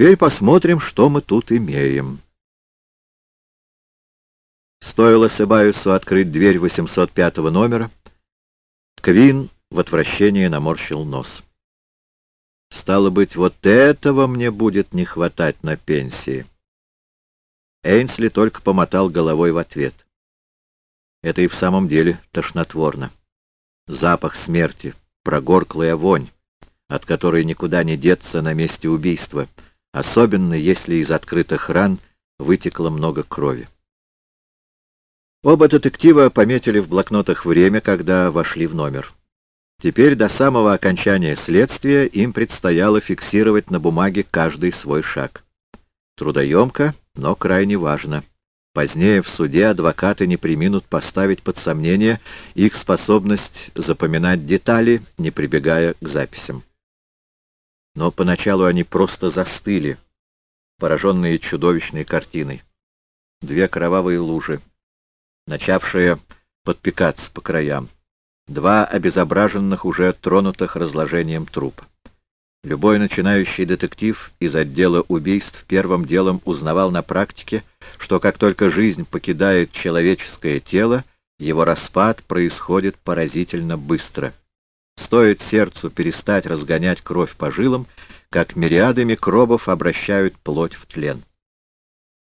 теперь посмотрим, что мы тут имеем. Стоило Себаюсу открыть дверь 805 номера, Квин в отвращении наморщил нос. Стало быть, вот этого мне будет не хватать на пенсии. Эйнсли только помотал головой в ответ. Это и в самом деле тошнотворно. Запах смерти, прогорклая вонь, от которой никуда не деться на месте убийства, особенно если из открытых ран вытекло много крови. Оба детектива пометили в блокнотах время, когда вошли в номер. Теперь до самого окончания следствия им предстояло фиксировать на бумаге каждый свой шаг. Трудоемко, но крайне важно. Позднее в суде адвокаты не приминут поставить под сомнение их способность запоминать детали, не прибегая к записям. Но поначалу они просто застыли, пораженные чудовищной картиной. Две кровавые лужи, начавшие подпекаться по краям. Два обезображенных, уже тронутых разложением трупа. Любой начинающий детектив из отдела убийств первым делом узнавал на практике, что как только жизнь покидает человеческое тело, его распад происходит поразительно быстро. Стоит сердцу перестать разгонять кровь по жилам, как мириады микробов обращают плоть в тлен.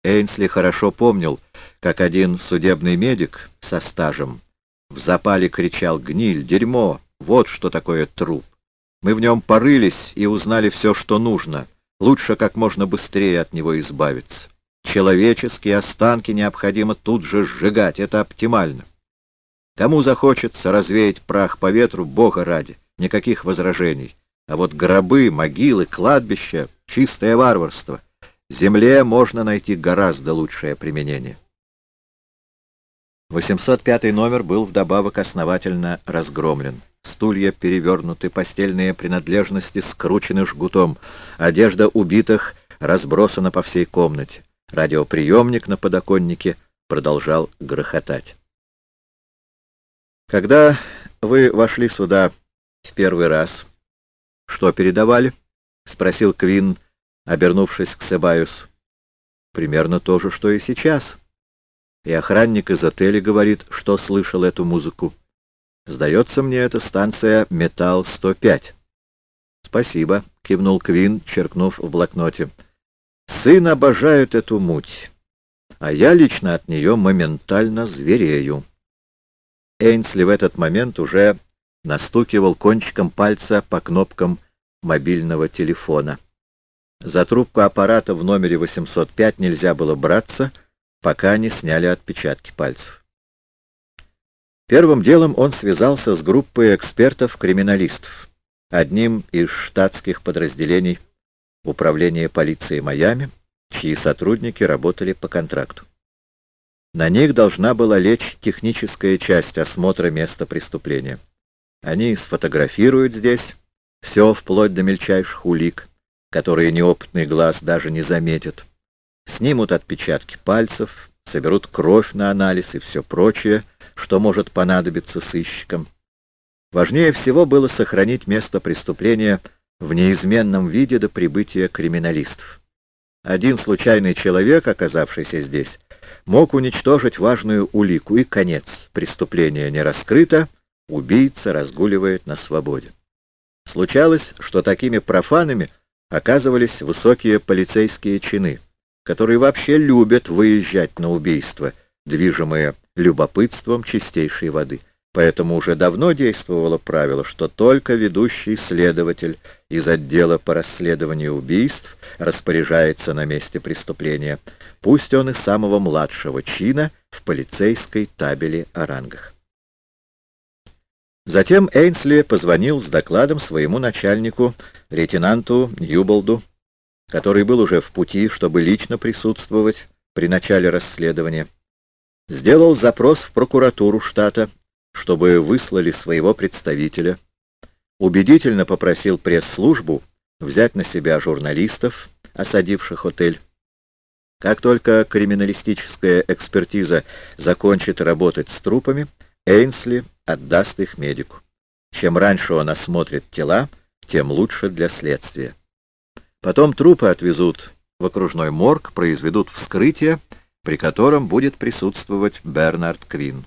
Эйнсли хорошо помнил, как один судебный медик со стажем в запале кричал «Гниль! Дерьмо! Вот что такое труп!» Мы в нем порылись и узнали все, что нужно. Лучше как можно быстрее от него избавиться. Человеческие останки необходимо тут же сжигать, это оптимально. Кому захочется развеять прах по ветру, Бога ради, никаких возражений. А вот гробы, могилы, кладбища — чистое варварство. Земле можно найти гораздо лучшее применение. 805 номер был вдобавок основательно разгромлен. Стулья перевернуты, постельные принадлежности скручены жгутом, одежда убитых разбросана по всей комнате. Радиоприемник на подоконнике продолжал грохотать. Когда вы вошли сюда в первый раз, что передавали? — спросил Квин, обернувшись к Себаюс. — Примерно то же, что и сейчас. И охранник из отеля говорит, что слышал эту музыку. Сдается мне, эта станция «Металл-105». «Спасибо», — кивнул Квин, черкнув в блокноте. «Сын обожает эту муть, а я лично от нее моментально зверею». Эйнсли в этот момент уже настукивал кончиком пальца по кнопкам мобильного телефона. За трубку аппарата в номере 805 нельзя было браться, пока не сняли отпечатки пальцев. Первым делом он связался с группой экспертов-криминалистов, одним из штатских подразделений Управления полиции Майами, чьи сотрудники работали по контракту. На них должна была лечь техническая часть осмотра места преступления. Они сфотографируют здесь все вплоть до мельчайших улик, которые неопытный глаз даже не заметит, снимут отпечатки пальцев, соберут кровь на анализ и все прочее, что может понадобиться сыщикам. Важнее всего было сохранить место преступления в неизменном виде до прибытия криминалистов. Один случайный человек, оказавшийся здесь, мог уничтожить важную улику, и конец. Преступление не раскрыто, убийца разгуливает на свободе. Случалось, что такими профанами оказывались высокие полицейские чины, которые вообще любят выезжать на убийство, движимые любопытством чистейшей воды. Поэтому уже давно действовало правило, что только ведущий следователь из отдела по расследованию убийств распоряжается на месте преступления, пусть он и самого младшего чина в полицейской табели о рангах. Затем Эйнсли позвонил с докладом своему начальнику, лейтенанту Ньюболду, который был уже в пути, чтобы лично присутствовать при начале расследования. Сделал запрос в прокуратуру штата, чтобы выслали своего представителя. Убедительно попросил пресс-службу взять на себя журналистов, осадивших отель. Как только криминалистическая экспертиза закончит работать с трупами, Эйнсли отдаст их медику. Чем раньше он осмотрит тела, тем лучше для следствия. Потом трупы отвезут в окружной морг, произведут вскрытие, при котором будет присутствовать Бернард Квин.